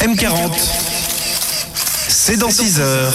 M40. C'est dans 6 heures.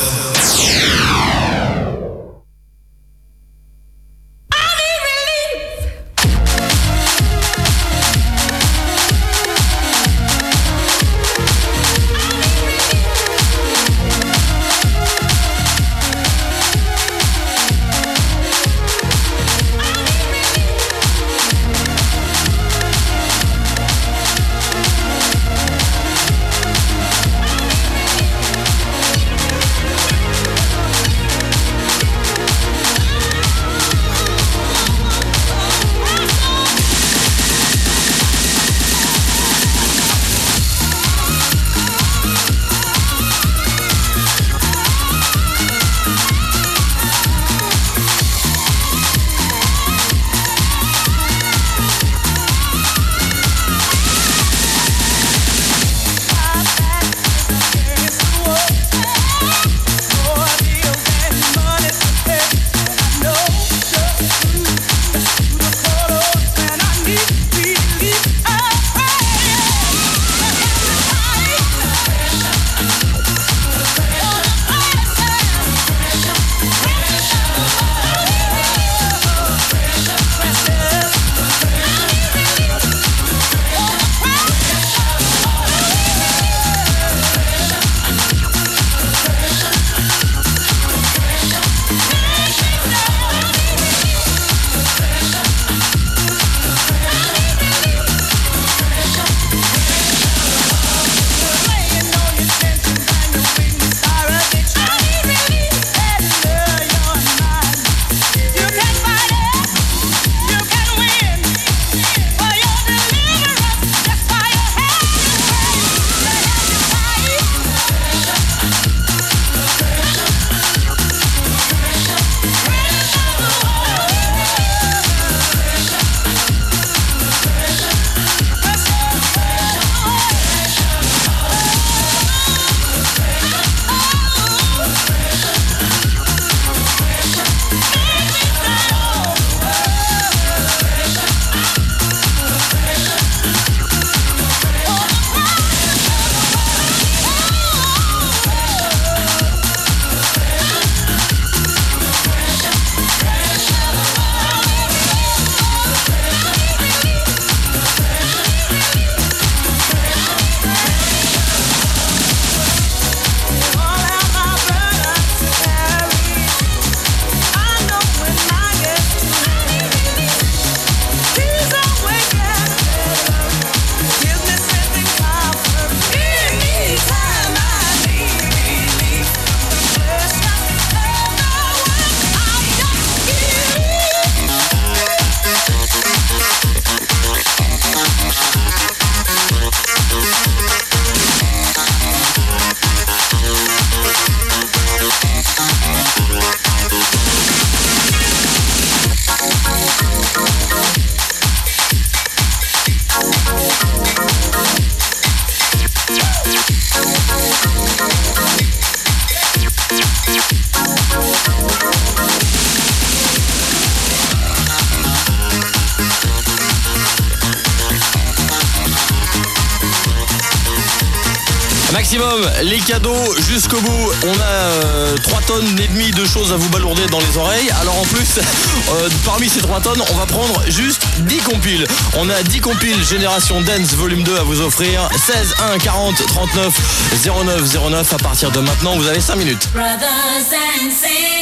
Les cadeaux jusqu'au bout. On a 3 tonnes et demie de choses à vous balourder dans les oreilles. Alors en plus, euh, parmi ces 3 tonnes, on va prendre juste 10 compiles. On a 10 compiles Génération Dance Volume 2 à vous offrir. 16 1 40 39 09 09 à partir de maintenant. Vous avez 5 minutes. Brothers and sisters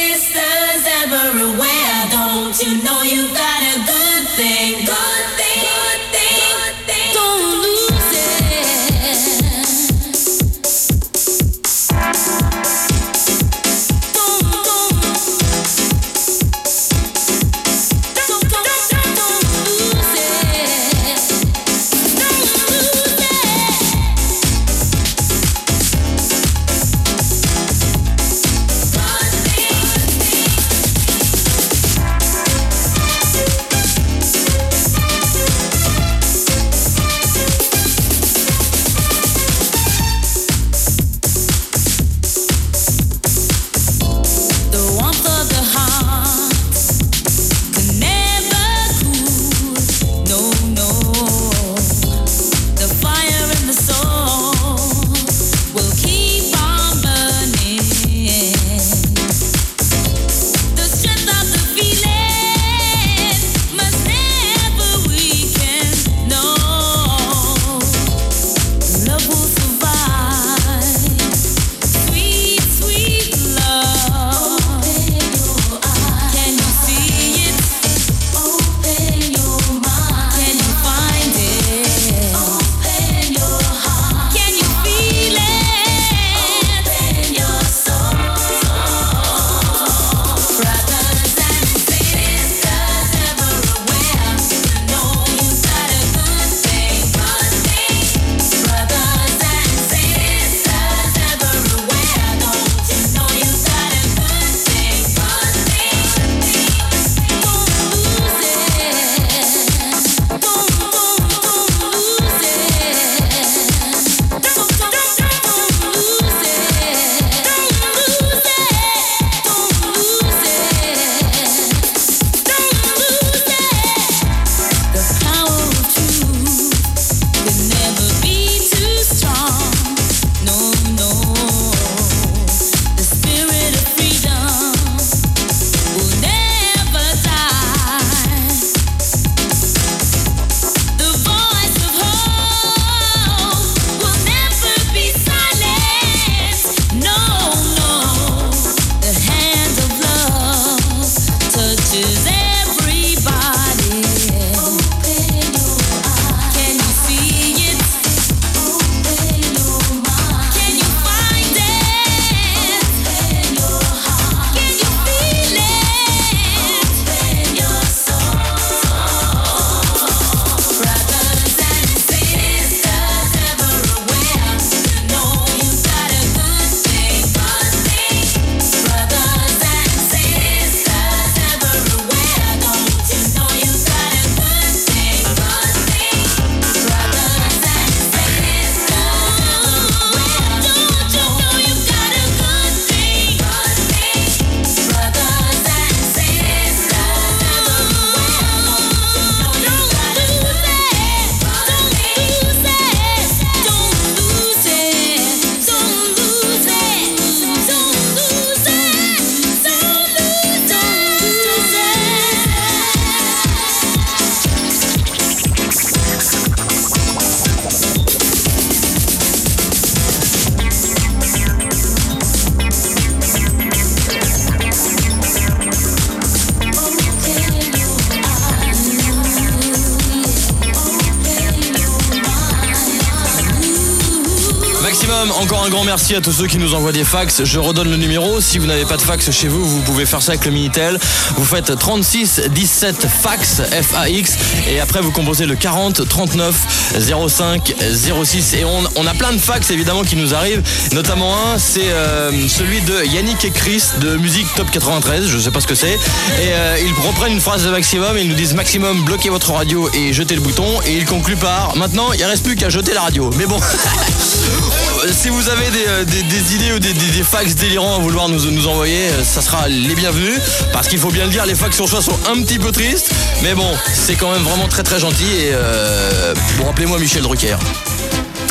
merci à tous ceux qui nous envoient des fax. Je redonne le numéro. Si vous n'avez pas de fax chez vous, vous pouvez faire ça avec le Minitel. Vous faites 36 17 fax, F-A-X, et après vous composez le 40 39 05 06. Et on, a plein de fax évidemment qui nous arrivent. Notamment un, c'est euh, celui de Yannick et Chris de Musique Top 93. Je sais pas ce que c'est. Et euh, ils reprennent une phrase de Maximum ils nous disent Maximum, bloquez votre radio et jetez le bouton. Et ils concluent par Maintenant, il reste plus qu'à jeter la radio. Mais bon. Euh, si vous avez des, euh, idées ou des, fax délirants à vouloir nous, envoyer, euh, ça sera les bienvenus. Parce qu'il faut bien le dire, les fax sur choix sont un petit peu tristes. Mais bon, c'est quand même vraiment très très gentil. Et euh, rappelez-moi Michel Drucker.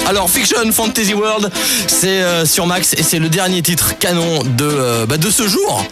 Alors Fiction Fantasy World, c'est sur Max et c'est le dernier titre canon de, bah, de ce jour.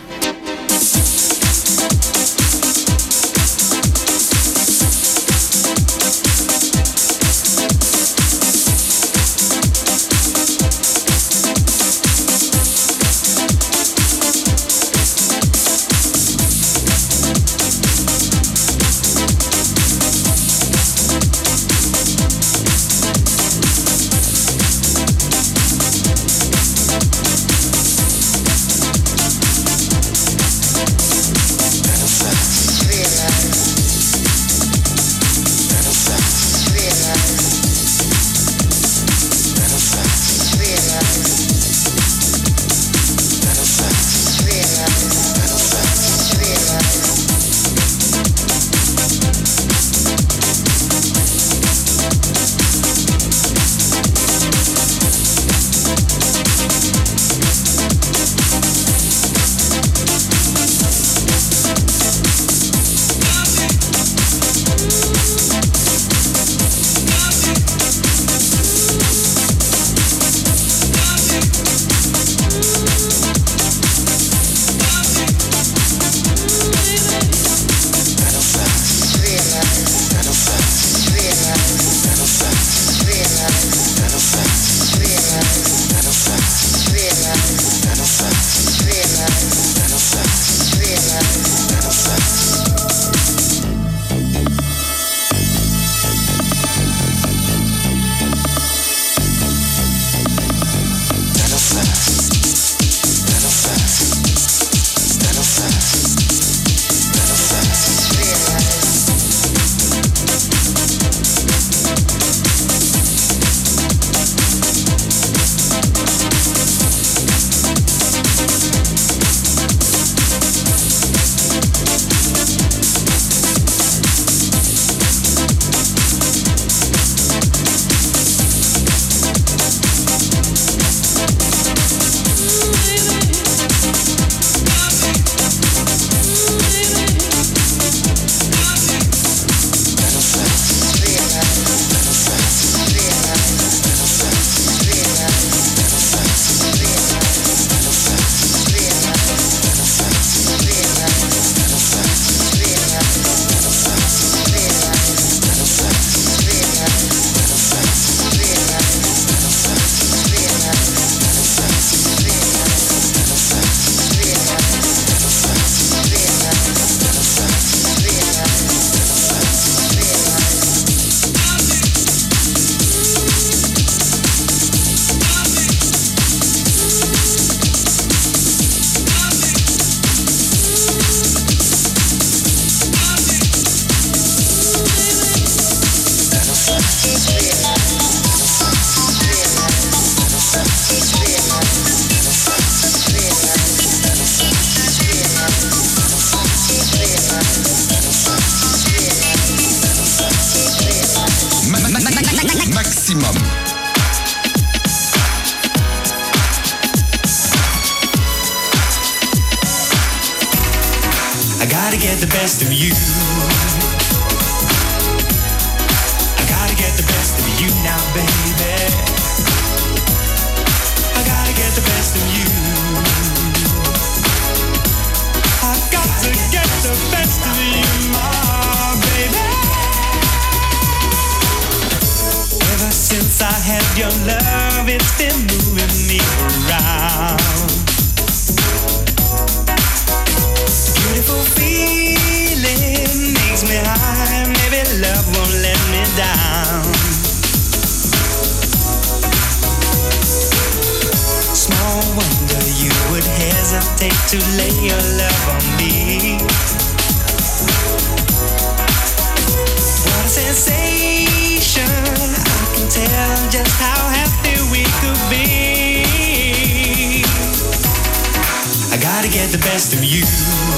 to lay your love on me. What a sensation! I can tell just how happy we could be. I gotta get the best of you.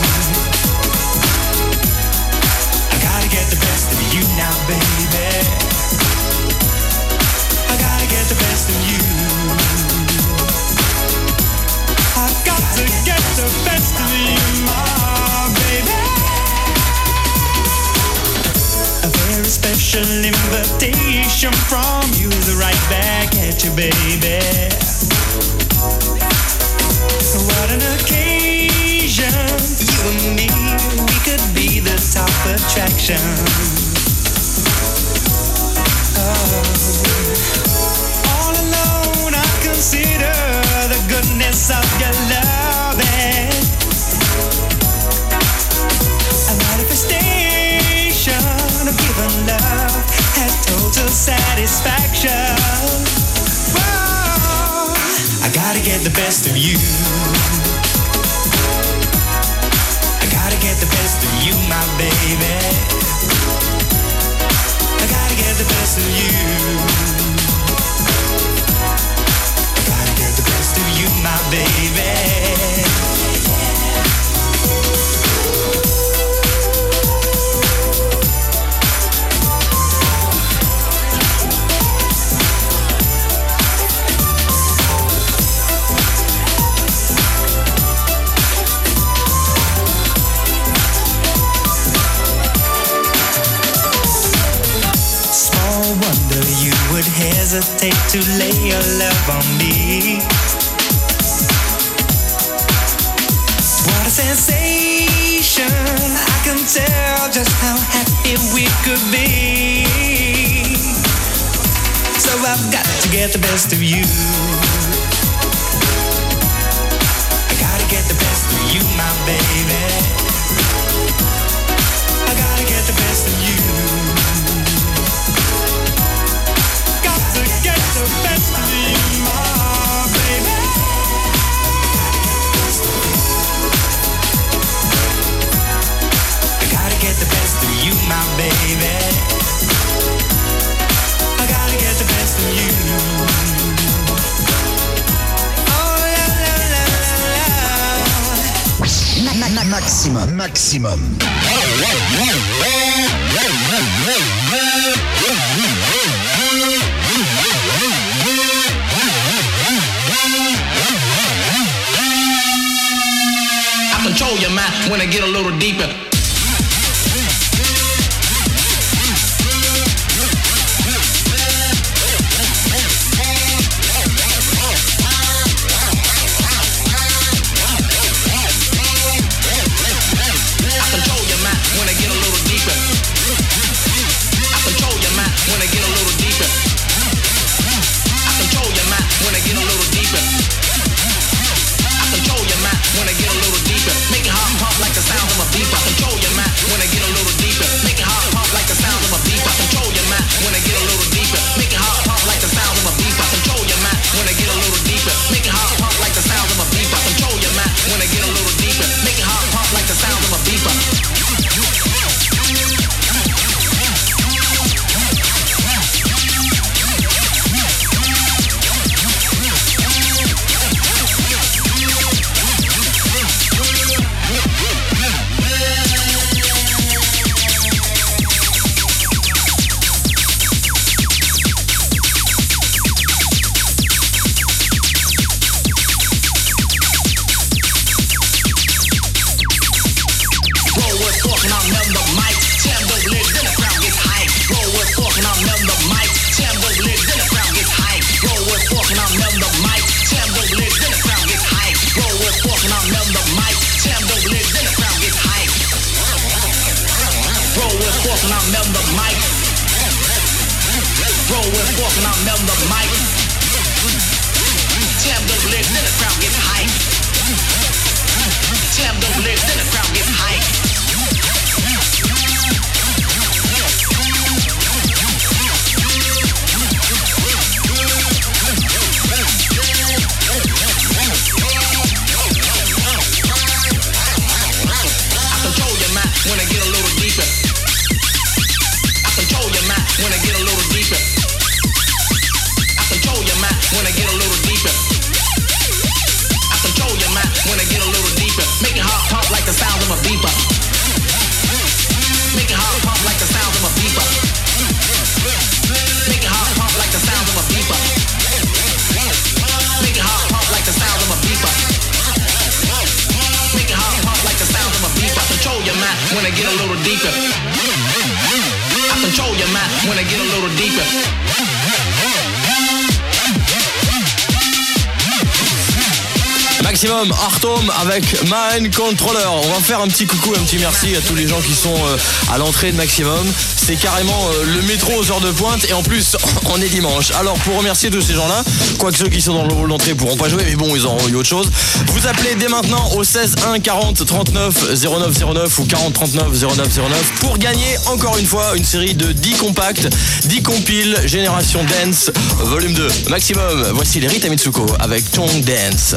special invitation from you right back at you, baby. What an occasion, you and me, we could be the top attraction. Oh. All alone, I consider the goodness of your love. satisfaction. Whoa, I gotta get the best of you. I gotta get the best of you, my baby. I gotta get the best of you. when I get a little deeper. Avec Mind Controller. On va faire un petit coucou, un petit merci à tous les gens qui sont euh, à l'entrée de Maximum. C'est carrément euh, le métro aux heures de pointe et en plus on est dimanche. Alors pour remercier tous ces gens-là, quoique ceux qui sont dans le hall d'entrée pourront pas jouer, mais bon ils auront eu autre chose. Vous appelez dès maintenant au 16 1 40 39 09 09 ou 40 39 09 09 pour gagner encore une fois une série de 10 compacts, 10 compiles Génération Dance volume 2. Maximum, voici les Rita Mitsuko avec Tongue Dance.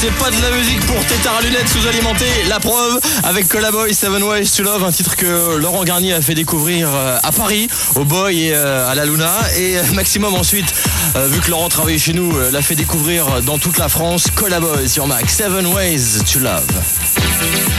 C'est pas de la musique pour tétard à lunettes sous-alimenté. La preuve avec Collaboy Seven Ways to Love, un titre que Laurent Garnier a fait découvrir euh, à Paris, au Boy et euh, à la Luna. Et euh, Maximum ensuite, vu que Laurent travaille chez nous, l'a fait découvrir dans toute la France. Collaboy sur Max. Seven Ways to Love.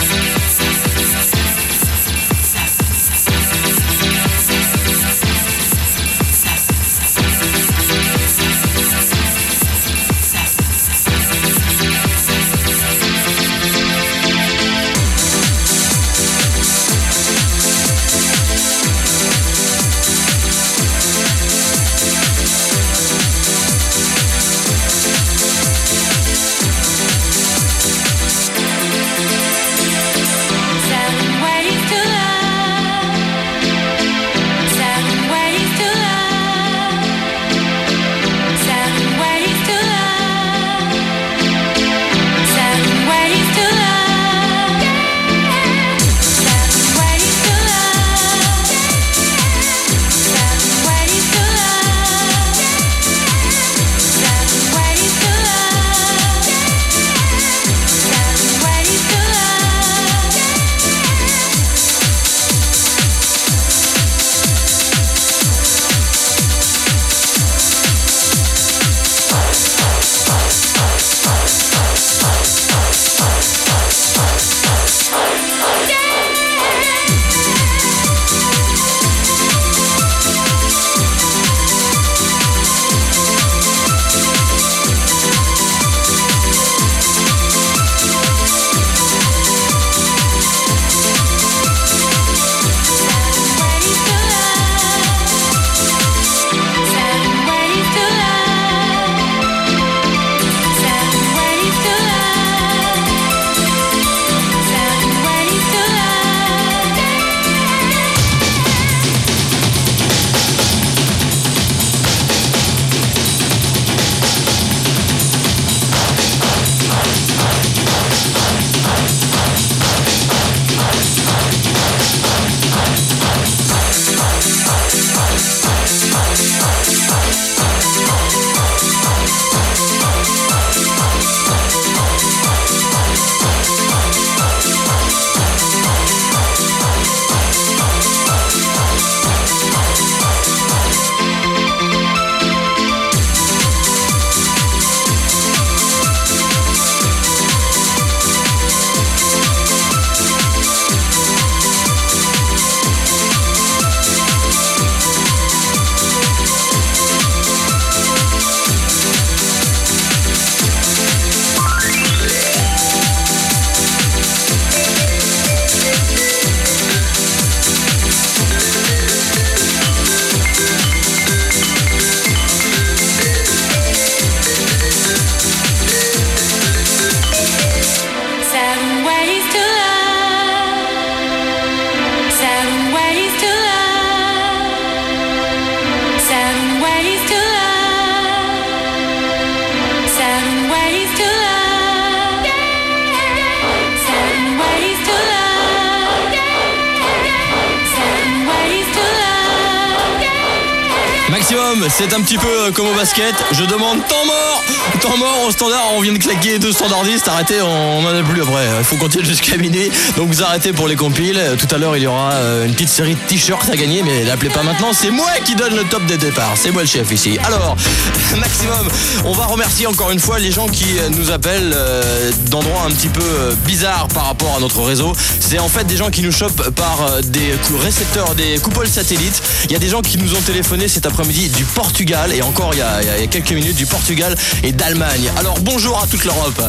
Un petit peu comme au basket. Je demande temps mort Temps mort au standard, on vient de claquer deux standardistes. Arrêtez, on n'en a plus après. Il faut continuer jusqu'à minuit. Donc vous arrêtez pour les compiles. Tout à l'heure, il y aura euh, une petite série de t-shirts à gagner, mais l'appelez pas maintenant. C'est moi qui donne le top des départs. C'est moi le chef ici. Alors, Maximum, on va remercier encore une fois les gens qui euh, nous appellent euh, d'endroits un petit peu euh, bizarres par rapport à notre réseau. C'est en fait des gens qui nous chopent par euh, des récepteurs, des coupoles satellites. Il y a des gens qui nous ont téléphoné cet après-midi du Portugal et encore il y, a, il y a quelques minutes du Portugal et d'Allemagne. Alors bonjour à toute l'Europe.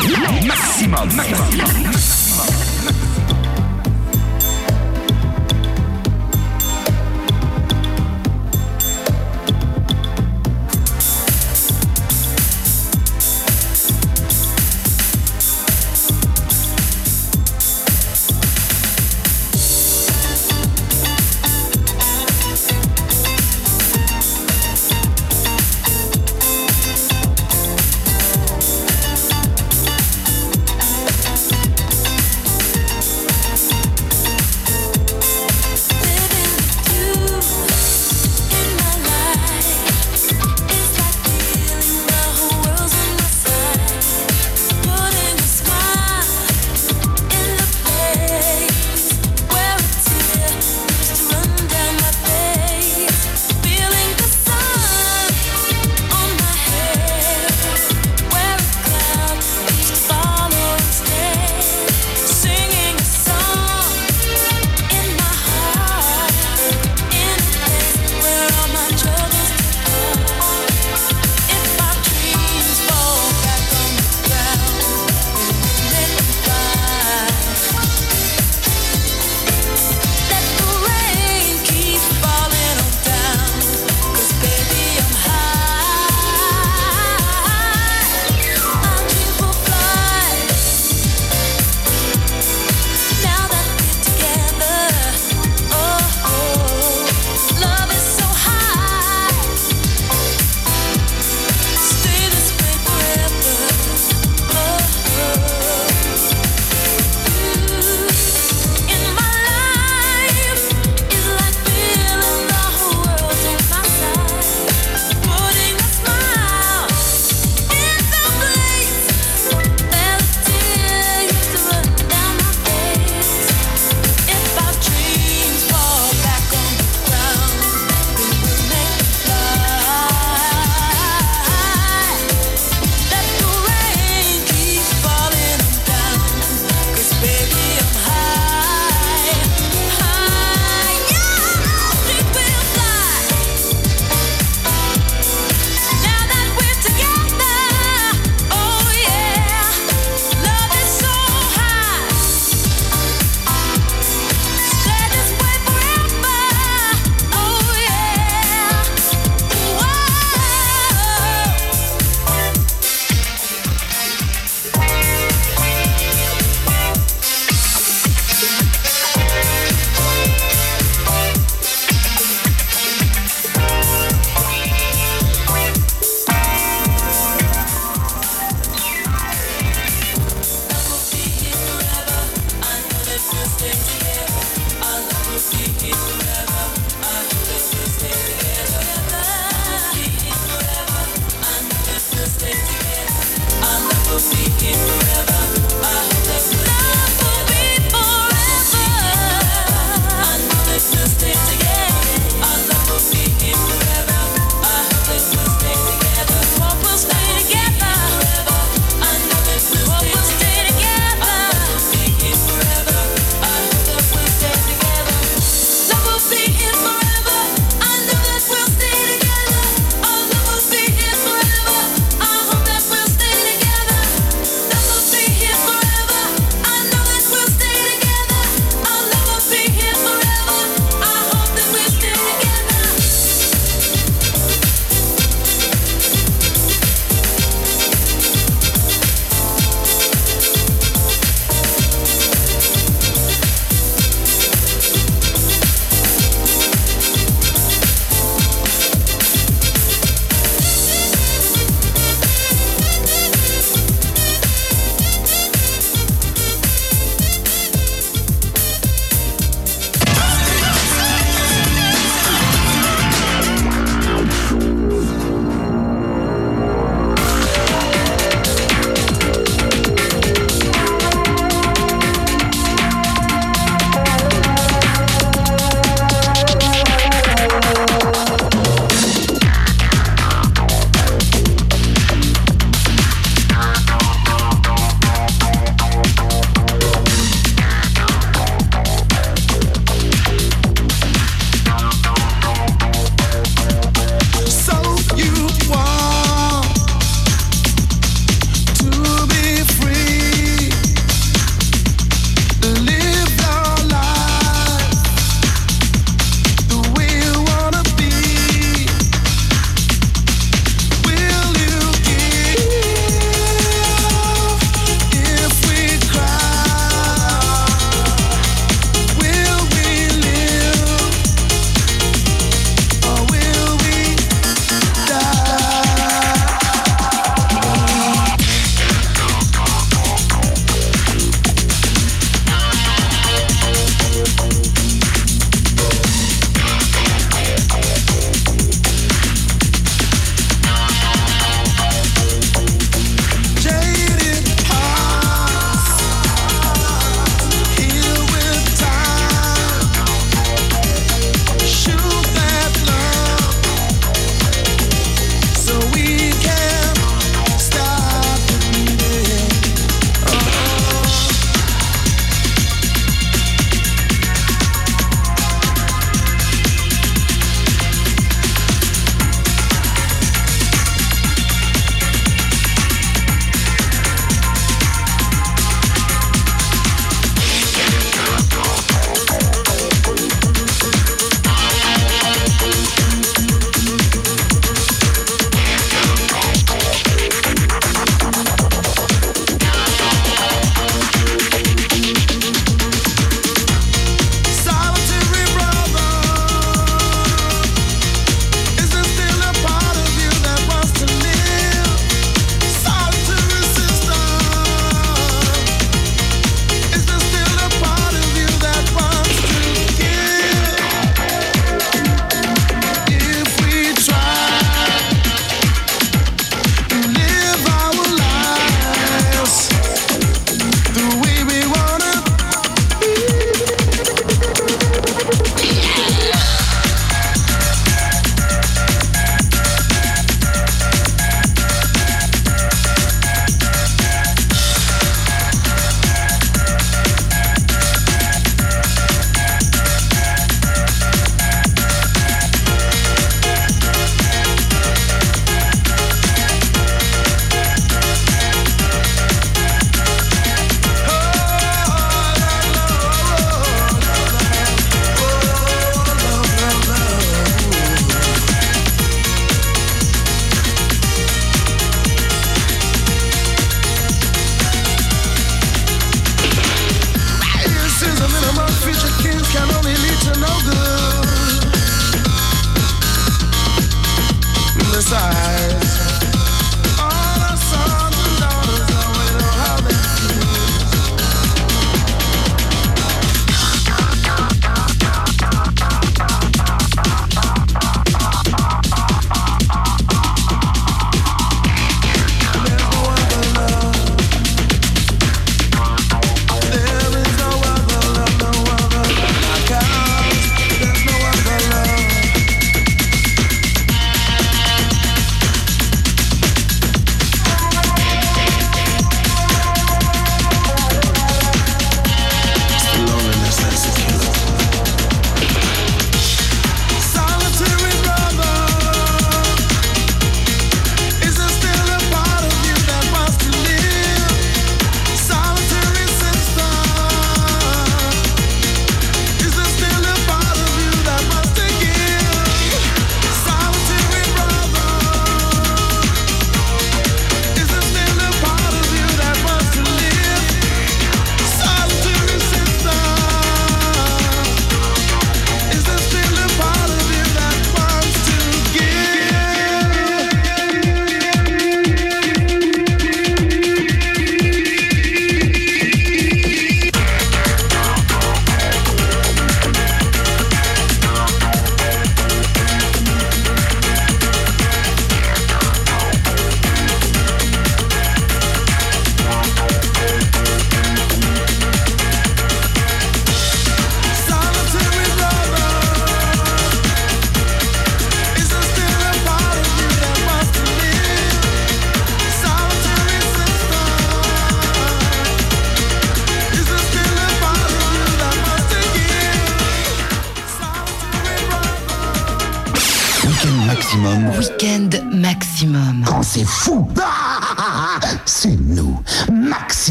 Maximum. Maximum. Maximum.